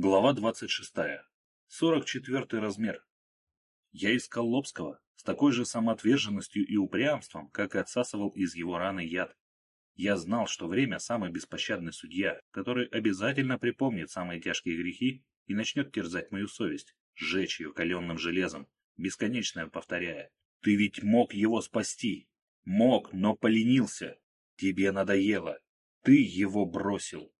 Глава 26. 44 размер. Я искал Лобского с такой же самоотверженностью и упрямством, как и отсасывал из его раны яд. Я знал, что время – самый беспощадный судья, который обязательно припомнит самые тяжкие грехи и начнет терзать мою совесть, сжечь ее каленным железом, бесконечно повторяя. «Ты ведь мог его спасти! Мог, но поленился! Тебе надоело! Ты его бросил!»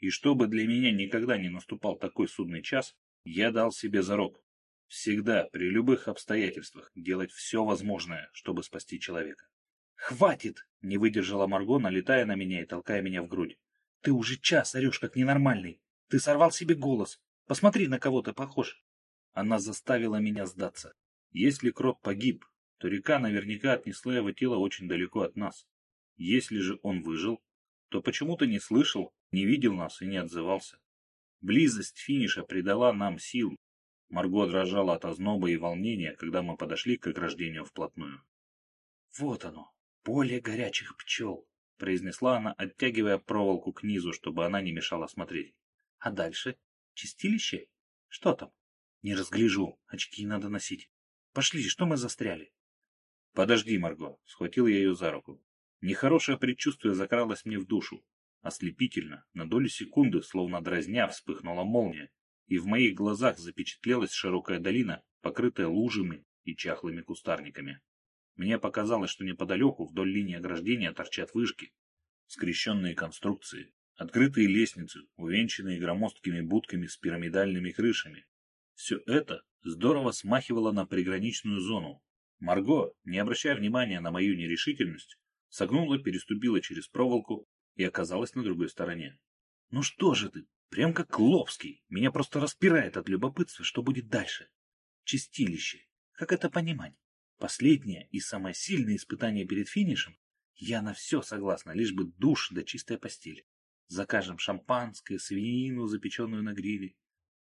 И чтобы для меня никогда не наступал такой судный час, я дал себе зарок. Всегда, при любых обстоятельствах, делать все возможное, чтобы спасти человека. «Хватит!» — не выдержала Марго, налетая на меня и толкая меня в грудь. «Ты уже час орешь, как ненормальный. Ты сорвал себе голос. Посмотри, на кого ты похож». Она заставила меня сдаться. Если Крот погиб, то река наверняка отнесла его тело очень далеко от нас. Если же он выжил, то почему-то не слышал, не видел нас и не отзывался. Близость финиша придала нам сил. Марго дрожала от озноба и волнения, когда мы подошли к ограждению вплотную. «Вот оно, поле горячих пчел», — произнесла она, оттягивая проволоку к низу, чтобы она не мешала смотреть. «А дальше? Чистилище? Что там? Не разгляжу, очки надо носить. Пошли, что мы застряли?» «Подожди, Марго», — схватил я ее за руку. Нехорошее предчувствие закралось мне в душу. Ослепительно, на долю секунды, словно дразня, вспыхнула молния, и в моих глазах запечатлелась широкая долина, покрытая лужами и чахлыми кустарниками. Мне показалось, что неподалеку, вдоль линии ограждения, торчат вышки, скрещенные конструкции, открытые лестницы, увенчанные громоздкими будками с пирамидальными крышами. Все это здорово смахивало на приграничную зону. Марго, не обращая внимания на мою нерешительность, согнула, переступила через проволоку и оказалась на другой стороне. «Ну что же ты, прям как Лобский, меня просто распирает от любопытства, что будет дальше. Чистилище, как это понимать? Последнее и самое сильное испытание перед финишем? Я на все согласна, лишь бы душ да чистая постель. Закажем шампанское, свинину, запеченную на гриле.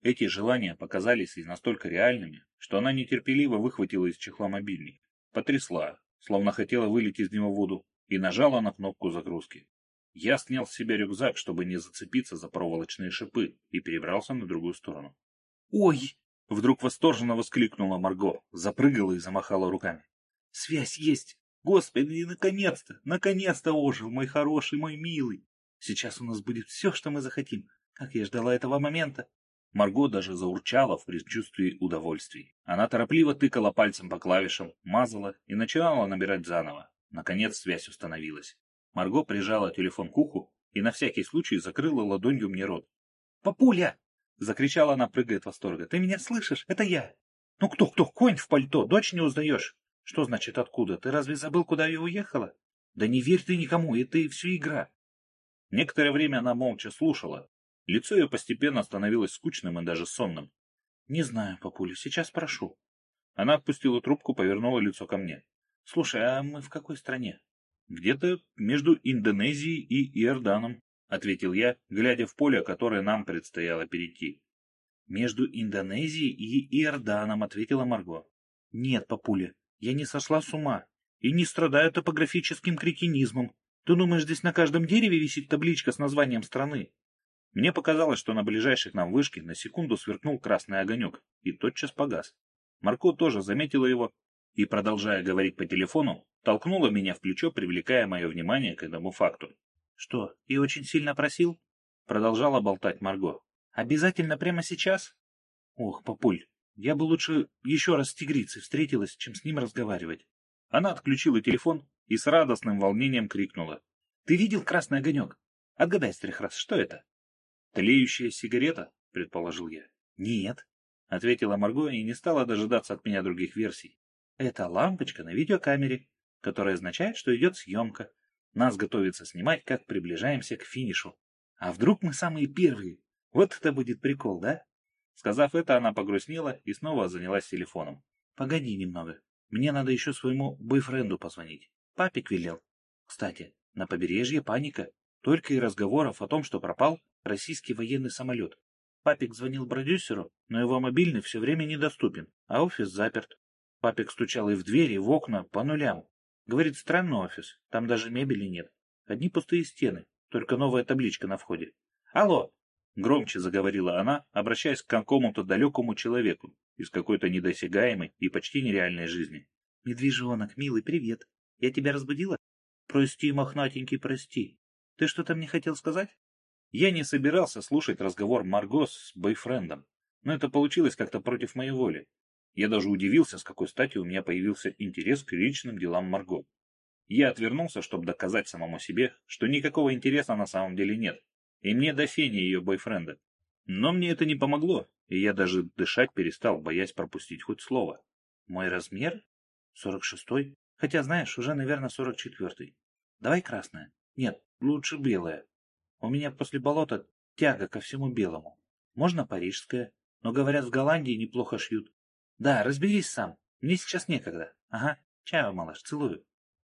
Эти желания показались ей настолько реальными, что она нетерпеливо выхватила из чехла мобильник, потрясла, словно хотела вылить из него воду, и нажала на кнопку загрузки. Я снял с себя рюкзак, чтобы не зацепиться за проволочные шипы, и перебрался на другую сторону. «Ой!» — вдруг восторженно воскликнула Марго, запрыгала и замахала руками. «Связь есть! Господи, наконец-то! Наконец-то ожил, мой хороший, мой милый! Сейчас у нас будет все, что мы захотим. Как я ждала этого момента!» Марго даже заурчала в предчувствии удовольствий. Она торопливо тыкала пальцем по клавишам, мазала и начинала набирать заново. Наконец связь установилась. Марго прижала телефон к уху и на всякий случай закрыла ладонью мне рот. «Папуля!» — закричала она, прыгая от восторга. «Ты меня слышишь? Это я!» «Ну кто, кто? Конь в пальто! Дочь не узнаешь!» «Что значит откуда? Ты разве забыл, куда я уехала?» «Да не верь ты никому, это и все игра!» Некоторое время она молча слушала. Лицо ее постепенно становилось скучным и даже сонным. «Не знаю, папуля, сейчас прошу». Она отпустила трубку, повернула лицо ко мне. Слушай, а мы в какой стране? Где-то между Индонезией и Иорданом, ответил я, глядя в поле, которое нам предстояло перейти. Между Индонезией и Иорданом, ответила Марго. Нет, папуля, я не сошла с ума и не страдаю топографическим кретинизмом. Ты думаешь, здесь на каждом дереве висит табличка с названием страны? Мне показалось, что на ближайшей к нам вышке на секунду сверкнул красный огонек и тотчас погас. Марко тоже заметила его и, продолжая говорить по телефону, толкнула меня в плечо, привлекая мое внимание к этому факту. — Что, и очень сильно просил? — продолжала болтать Марго. — Обязательно прямо сейчас? — Ох, папуль, я бы лучше еще раз с тигрицей встретилась, чем с ним разговаривать. Она отключила телефон и с радостным волнением крикнула. — Ты видел красный огонек? Отгадай с трех раз, что это? — Тлеющая сигарета, — предположил я. — Нет, — ответила Марго и не стала дожидаться от меня других версий. Это лампочка на видеокамере, которая означает, что идет съемка. Нас готовится снимать, как приближаемся к финишу. А вдруг мы самые первые? Вот это будет прикол, да? Сказав это, она погрустнела и снова занялась телефоном. Погоди немного. Мне надо еще своему бойфренду позвонить. Папик велел. Кстати, на побережье паника. Только и разговоров о том, что пропал российский военный самолет. Папик звонил продюсеру, но его мобильный все время недоступен, а офис заперт. Папик стучал и в двери, и в окна, по нулям. Говорит, странный офис, там даже мебели нет. Одни пустые стены, только новая табличка на входе. Алло, Громче заговорила она, обращаясь к какому-то далекому человеку из какой-то недосягаемой и почти нереальной жизни. «Медвежонок, милый, привет. Я тебя разбудила?» «Прости, мохнатенький, прости. Ты что-то мне хотел сказать?» Я не собирался слушать разговор Марго с бойфрендом, но это получилось как-то против моей воли. Я даже удивился, с какой стати у меня появился интерес к личным делам Марго. Я отвернулся, чтобы доказать самому себе, что никакого интереса на самом деле нет, и мне до фени ее бойфренда. Но мне это не помогло, и я даже дышать перестал, боясь пропустить хоть слово. Мой размер? Сорок шестой? Хотя, знаешь, уже, наверное, сорок четвертый. Давай красное. Нет, лучше белое. У меня после болота тяга ко всему белому. Можно парижское, но, говорят, в Голландии неплохо шьют. Да, разберись сам. Мне сейчас некогда. Ага, чаю, малыш, целую.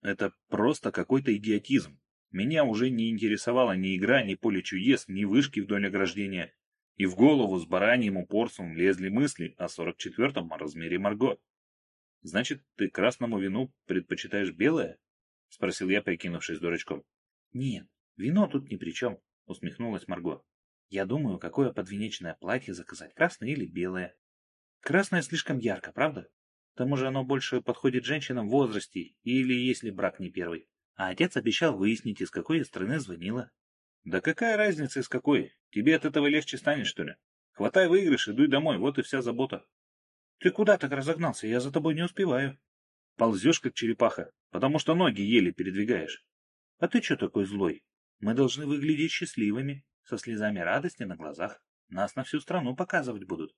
Это просто какой-то идиотизм. Меня уже не интересовала ни игра, ни поле чудес, ни вышки вдоль ограждения. И в голову с бараньим упорством лезли мысли о 44-м размере Марго. «Значит, ты красному вину предпочитаешь белое?» — спросил я, прикинувшись дурачком. «Нет, вино тут ни при чем», — усмехнулась Марго. «Я думаю, какое подвенечное платье заказать, красное или белое. Красное слишком ярко, правда? К тому же оно больше подходит женщинам в возрасте или если брак не первый. А отец обещал выяснить, из какой страны звонила. Да какая разница из какой? Тебе от этого легче станет, что ли? Хватай выигрыш и дуй домой, вот и вся забота. Ты куда так разогнался? Я за тобой не успеваю. Ползешь, как черепаха, потому что ноги еле передвигаешь. А ты что такой злой? Мы должны выглядеть счастливыми, со слезами радости на глазах. Нас на всю страну показывать будут.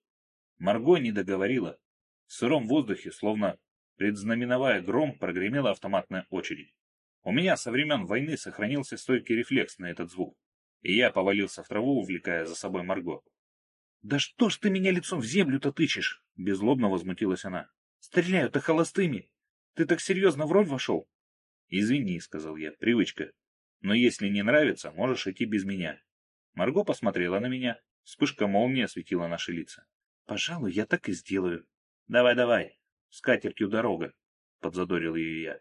Марго не договорила. В сыром воздухе, словно предзнаменовая гром, прогремела автоматная очередь. У меня со времен войны сохранился стойкий рефлекс на этот звук, и я повалился в траву, увлекая за собой Марго. «Да что ж ты меня лицом в землю-то тычешь?» — беззлобно возмутилась она. «Стреляют-то холостыми. Ты так серьезно в роль вошел?» «Извини», — сказал я, — «привычка. Но если не нравится, можешь идти без меня». Марго посмотрела на меня. Вспышка молнии осветила наши лица. «Пожалуй, я так и сделаю», «Давай, давай, с катертью дорога», — подзадорил ее я.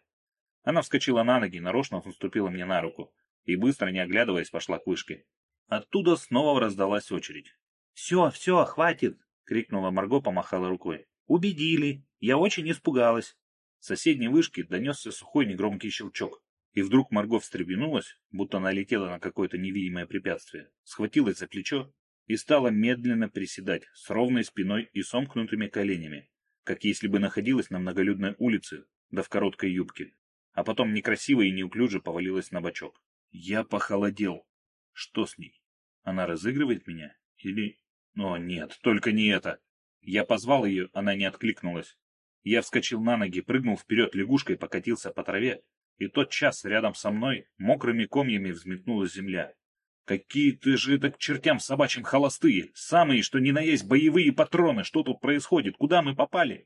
Она вскочила на ноги, нарочно наступила мне на руку и, быстро не оглядываясь, пошла к вышке. Оттуда снова раздалась очередь. «Все, все, хватит!» — крикнула Марго, помахала рукой. «Убедили! Я очень испугалась!» С соседней вышки донесся сухой негромкий щелчок. И вдруг Марго встрепенулась, будто налетела на какое-то невидимое препятствие, схватилась за плечо и стала медленно приседать с ровной спиной и сомкнутыми коленями, как если бы находилась на многолюдной улице, да в короткой юбке, а потом некрасиво и неуклюже повалилась на бочок. Я похолодел. Что с ней? Она разыгрывает меня? Или... О, нет, только не это. Я позвал ее, она не откликнулась. Я вскочил на ноги, прыгнул вперед лягушкой, покатился по траве, и тот час рядом со мной мокрыми комьями взметнулась земля. Какие ты же это к чертям собачьим холостые! Самые, что ни на есть, боевые патроны! Что тут происходит? Куда мы попали?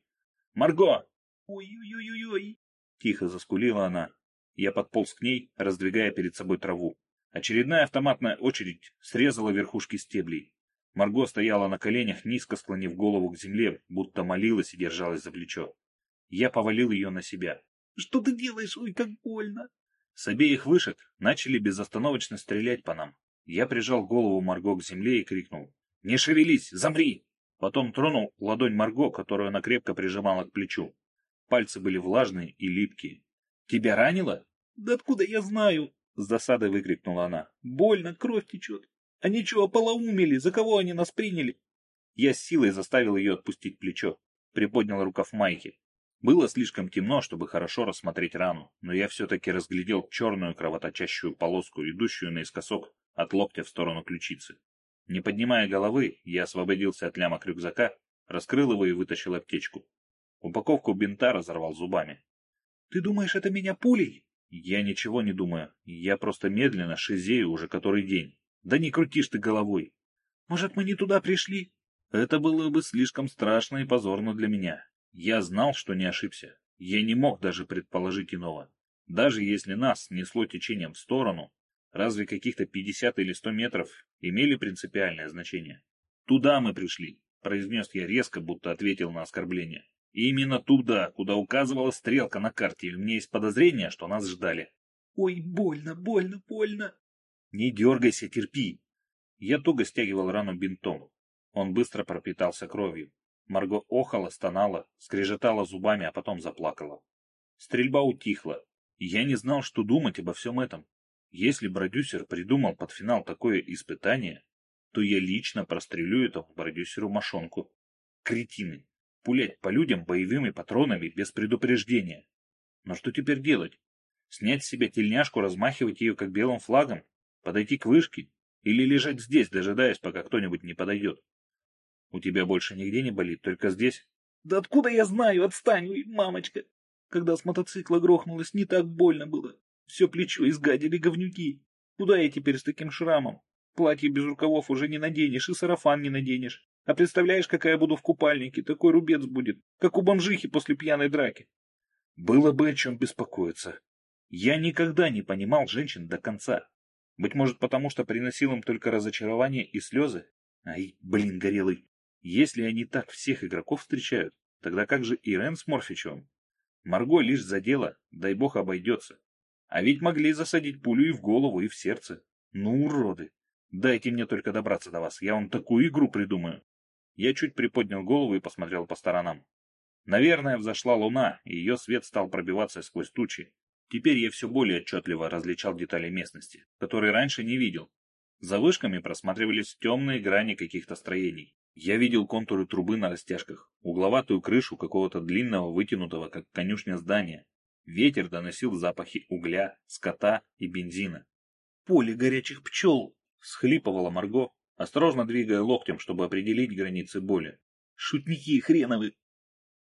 Марго! Ой-ой-ой-ой! Тихо заскулила она. Я подполз к ней, раздвигая перед собой траву. Очередная автоматная очередь срезала верхушки стеблей. Марго стояла на коленях, низко склонив голову к земле, будто молилась и держалась за плечо. Я повалил ее на себя. «Что ты делаешь? Ой, как больно!» С обеих вышек начали безостановочно стрелять по нам. Я прижал голову Марго к земле и крикнул. «Не шевелись! Замри!» Потом тронул ладонь Марго, которую она крепко прижимала к плечу. Пальцы были влажные и липкие. «Тебя ранило?» «Да откуда я знаю?» С досадой выкрикнула она. «Больно, кровь течет. Они что, ополоумели? За кого они нас приняли?» Я силой заставил ее отпустить плечо. Приподнял рукав майки. Было слишком темно, чтобы хорошо рассмотреть рану, но я все-таки разглядел черную кровоточащую полоску, идущую наискосок от локтя в сторону ключицы. Не поднимая головы, я освободился от лямок рюкзака, раскрыл его и вытащил аптечку. Упаковку бинта разорвал зубами. «Ты думаешь, это меня пулей?» «Я ничего не думаю. Я просто медленно шизею уже который день. Да не крутишь ты головой!» «Может, мы не туда пришли?» «Это было бы слишком страшно и позорно для меня. Я знал, что не ошибся. Я не мог даже предположить иного. Даже если нас несло течением в сторону, Разве каких-то 50 или 100 метров имели принципиальное значение? «Туда мы пришли», — произнес я резко, будто ответил на оскорбление. И именно туда, куда указывала стрелка на карте, и у меня есть подозрение, что нас ждали. «Ой, больно, больно, больно!» «Не дергайся, терпи!» Я туго стягивал рану бинтом. Он быстро пропитался кровью. Марго охала, стонала, скрежетала зубами, а потом заплакала. Стрельба утихла, и я не знал, что думать обо всем этом. Если продюсер придумал под финал такое испытание, то я лично прострелю этому продюсеру мошонку. Кретины. Пулять по людям боевыми патронами без предупреждения. Но что теперь делать? Снять с себя тельняшку, размахивать ее как белым флагом? Подойти к вышке? Или лежать здесь, дожидаясь, пока кто-нибудь не подойдет? У тебя больше нигде не болит, только здесь? Да откуда я знаю? Отстань, мамочка. Когда с мотоцикла грохнулась, не так больно было. Все плечо изгадили говнюки. Куда я теперь с таким шрамом? Платье без рукавов уже не наденешь и сарафан не наденешь. А представляешь, какая буду в купальнике? Такой рубец будет, как у бомжихи после пьяной драки. Было бы о чем беспокоиться. Я никогда не понимал женщин до конца. Быть может, потому что приносил им только разочарование и слезы? Ай, блин, горелый. Если они так всех игроков встречают, тогда как же Ирен с Морфичевым? Марго лишь задела, дай бог обойдется. А ведь могли засадить пулю и в голову, и в сердце. Ну, уроды! Дайте мне только добраться до вас, я вам такую игру придумаю. Я чуть приподнял голову и посмотрел по сторонам. Наверное, взошла луна, и ее свет стал пробиваться сквозь тучи. Теперь я все более отчетливо различал детали местности, которые раньше не видел. За вышками просматривались темные грани каких-то строений. Я видел контуры трубы на растяжках, угловатую крышу какого-то длинного, вытянутого, как конюшня здания. Ветер доносил запахи угля, скота и бензина. «Поле горячих пчел!» — схлипывала Марго, осторожно двигая локтем, чтобы определить границы боли. «Шутники хреновы!»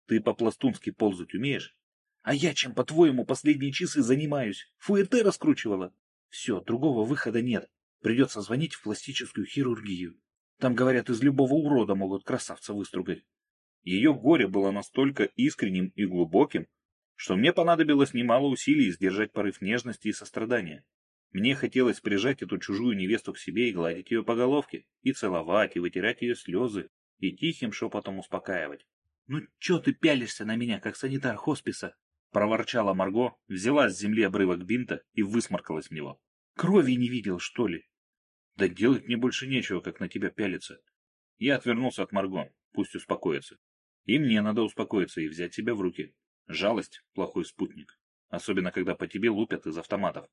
«Ты по-пластунски ползать умеешь?» «А я чем, по-твоему, последние часы занимаюсь? Фуэте раскручивала?» «Все, другого выхода нет. Придется звонить в пластическую хирургию. Там, говорят, из любого урода могут красавца выстругать. Ее горе было настолько искренним и глубоким, что мне понадобилось немало усилий сдержать порыв нежности и сострадания. Мне хотелось прижать эту чужую невесту к себе и гладить ее по головке, и целовать, и вытирать ее слезы, и тихим шепотом успокаивать. — Ну че ты пялишься на меня, как санитар хосписа? — проворчала Марго, взяла с земли обрывок бинта и высморкалась в него. — Крови не видел, что ли? Да делать мне больше нечего, как на тебя пялиться. Я отвернулся от Марго, пусть успокоится. И мне надо успокоиться и взять себя в руки. Жалость — плохой спутник. Особенно, когда по тебе лупят из автоматов.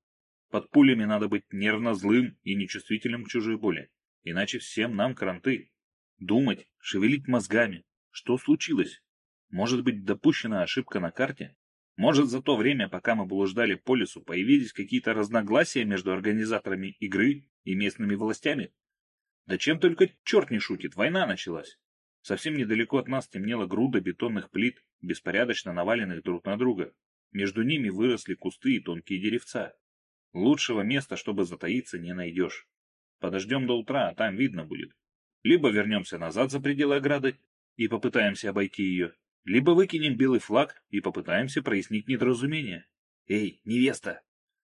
Под пулями надо быть нервно злым и нечувствительным к чужой боли. Иначе всем нам кранты. Думать, шевелить мозгами. Что случилось? Может быть, допущена ошибка на карте? Может, за то время, пока мы блуждали по лесу, появились какие-то разногласия между организаторами игры и местными властями? Да чем только черт не шутит, война началась. Совсем недалеко от нас темнела груда бетонных плит, беспорядочно наваленных друг на друга. Между ними выросли кусты и тонкие деревца. Лучшего места, чтобы затаиться, не найдешь. Подождем до утра, а там видно будет. Либо вернемся назад за пределы ограды и попытаемся обойти ее, либо выкинем белый флаг и попытаемся прояснить недоразумение. Эй, невеста!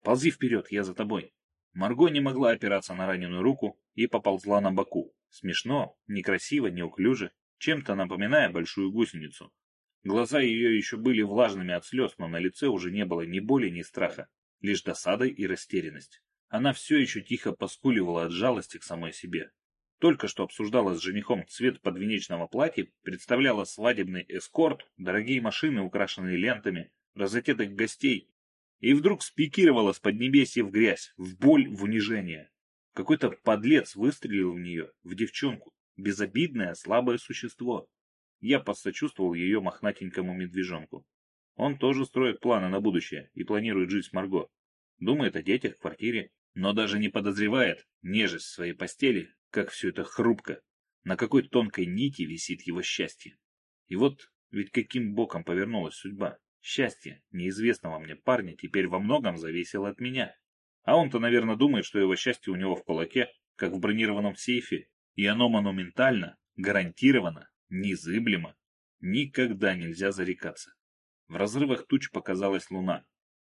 Ползи вперед, я за тобой. Марго не могла опираться на раненую руку и поползла на боку. Смешно, некрасиво, неуклюже, чем-то напоминая большую гусеницу. Глаза ее еще были влажными от слез, но на лице уже не было ни боли, ни страха, лишь досада и растерянность. Она все еще тихо поскуливала от жалости к самой себе. Только что обсуждала с женихом цвет подвенечного платья, представляла свадебный эскорт, дорогие машины, украшенные лентами, разотетых гостей, и вдруг спикировала с поднебесья в грязь, в боль, в унижение. Какой-то подлец выстрелил в нее, в девчонку, безобидное, слабое существо. Я посочувствовал ее мохнатенькому медвежонку. Он тоже строит планы на будущее и планирует жить с Марго. Думает о детях, квартире, но даже не подозревает нежесть в своей постели, как все это хрупко, на какой тонкой нити висит его счастье. И вот ведь каким боком повернулась судьба. Счастье неизвестного мне парня теперь во многом зависело от меня. А он-то, наверное, думает, что его счастье у него в кулаке, как в бронированном сейфе, и оно монументально, гарантированно, незыблемо. Никогда нельзя зарекаться. В разрывах туч показалась луна.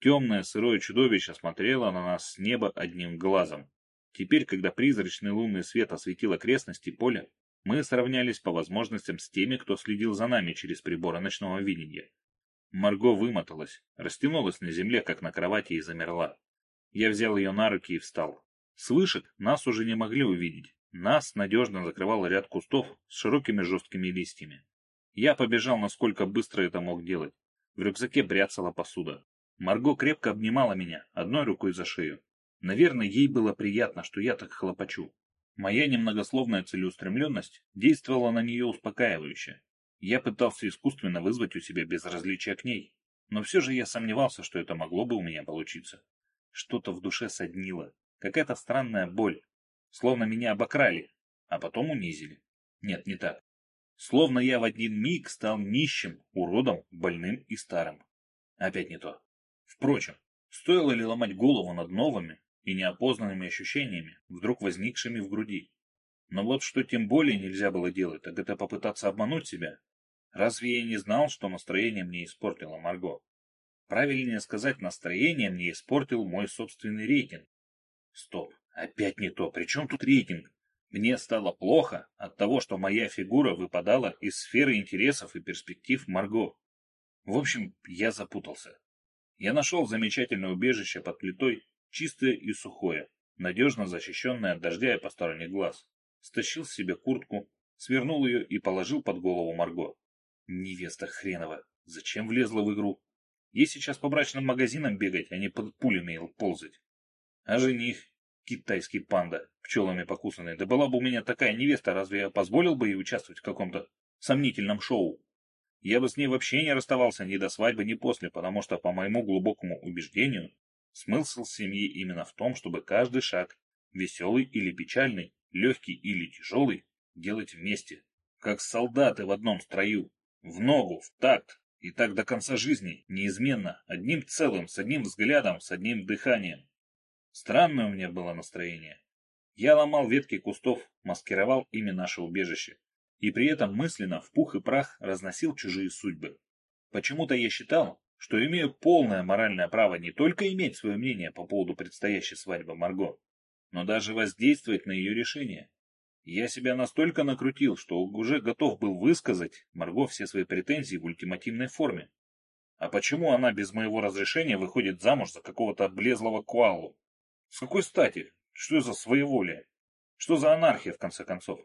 Темное сырое чудовище смотрело на нас с неба одним глазом. Теперь, когда призрачный лунный свет осветил окрестности поля, мы сравнялись по возможностям с теми, кто следил за нами через приборы ночного видения. Марго вымоталась, растянулась на земле, как на кровати, и замерла. Я взял ее на руки и встал. С вышек нас уже не могли увидеть, Нас надежно закрывал ряд кустов с широкими жесткими листьями. Я побежал, насколько быстро это мог делать. В рюкзаке бряцала посуда. Марго крепко обнимала меня, одной рукой за шею. Наверное, ей было приятно, что я так хлопочу. Моя немногословная целеустремленность действовала на нее успокаивающе. Я пытался искусственно вызвать у себя безразличие к ней, но все же я сомневался, что это могло бы у меня получиться. Что-то в душе соднило, какая-то странная боль, Словно меня обокрали, а потом унизили. Нет, не так. Словно я в один миг стал нищим, уродом, больным и старым. Опять не то. Впрочем, стоило ли ломать голову над новыми и неопознанными ощущениями, вдруг возникшими в груди? Но вот что тем более нельзя было делать, так это попытаться обмануть себя. Разве я не знал, что настроение мне испортило Марго? Правильнее сказать, настроение мне испортил мой собственный рейтинг. Стоп. Опять не то. Причем тут рейтинг? Мне стало плохо от того, что моя фигура выпадала из сферы интересов и перспектив Марго. В общем, я запутался. Я нашел замечательное убежище под плитой, чистое и сухое, надежно защищенное от дождя и посторонних глаз. Стащил себе куртку, свернул ее и положил под голову Марго. Невеста хренова, зачем влезла в игру? Ей сейчас по брачным магазинам бегать, а не под пулями ползать. А жених Китайский панда, пчелами покусанный. Да была бы у меня такая невеста, разве я позволил бы ей участвовать в каком-то сомнительном шоу? Я бы с ней вообще не расставался ни до свадьбы, ни после, потому что, по моему глубокому убеждению, смысл семьи именно в том, чтобы каждый шаг, веселый или печальный, легкий или тяжелый, делать вместе, как солдаты в одном строю, в ногу, в такт, и так до конца жизни, неизменно, одним целым, с одним взглядом, с одним дыханием. Странное у меня было настроение. Я ломал ветки кустов, маскировал ими наше убежище. И при этом мысленно в пух и прах разносил чужие судьбы. Почему-то я считал, что имею полное моральное право не только иметь свое мнение по поводу предстоящей свадьбы Марго, но даже воздействовать на ее решение. Я себя настолько накрутил, что уже готов был высказать Марго все свои претензии в ультимативной форме. А почему она без моего разрешения выходит замуж за какого-то облезлого куалу? С какой стати? Что за своеволие? Что за анархия, в конце концов?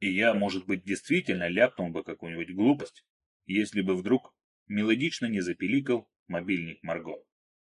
И я, может быть, действительно ляпнул бы какую-нибудь глупость, если бы вдруг мелодично не запеликал мобильник Марго.